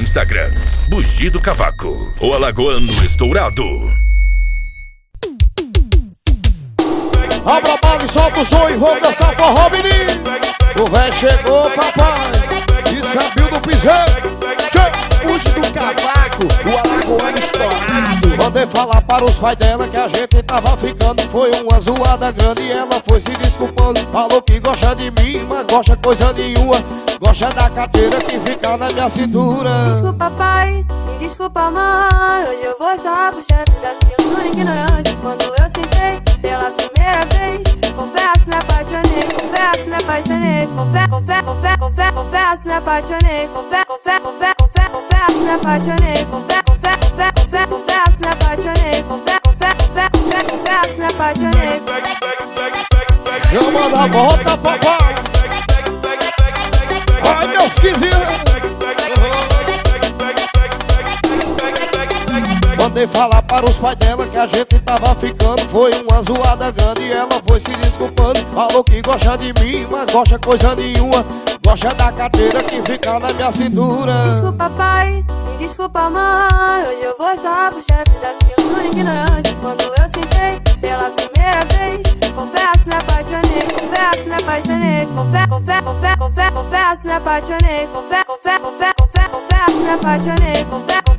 Instagram, Bugido Cavaco, o Alagoano Estourado. Abra a bala e solta o som e vamos dançar forró, menino. O véi chegou, papai. É Bill do Piseiro. Puxe do cavaco, o alagoano estourado. Mandei falar para os pais dela que a gente tava ficando. Foi uma zoada grande e ela foi se desculpando. Falou que gosta de mim, mas gosta coisa nenhuma. Gosta da carteira que fica na minha cintura. Desculpa pai, desculpa mãe Hoje eu vou só pro chefe da cintura ignorante Quando eu sentei pela primeira vez Confesso, me apaixonei, confesso, me apaixonei Confesso, confesso, confesso, confesso, me apaixonei confesso, confesso, confesso, confesso, me apaixonei Chama da volta, papai. Ai, meus quizinhos. Mandei falar para os pais dela que a gente tava ficando. Foi uma zoada grande e ela foi se desculpando. Falou que gosta de mim, mas gosta coisa nenhuma. Gosta da carteira que fica na minha cintura. Desculpa pai, desculpa mãe. Hoje eu vou só pro chefe da cintura ignorante Quando Confesso, confesso, confesso, confesso, me apaixonei Confesso, confesso, confesso, confesso, me apaixonei Confesso,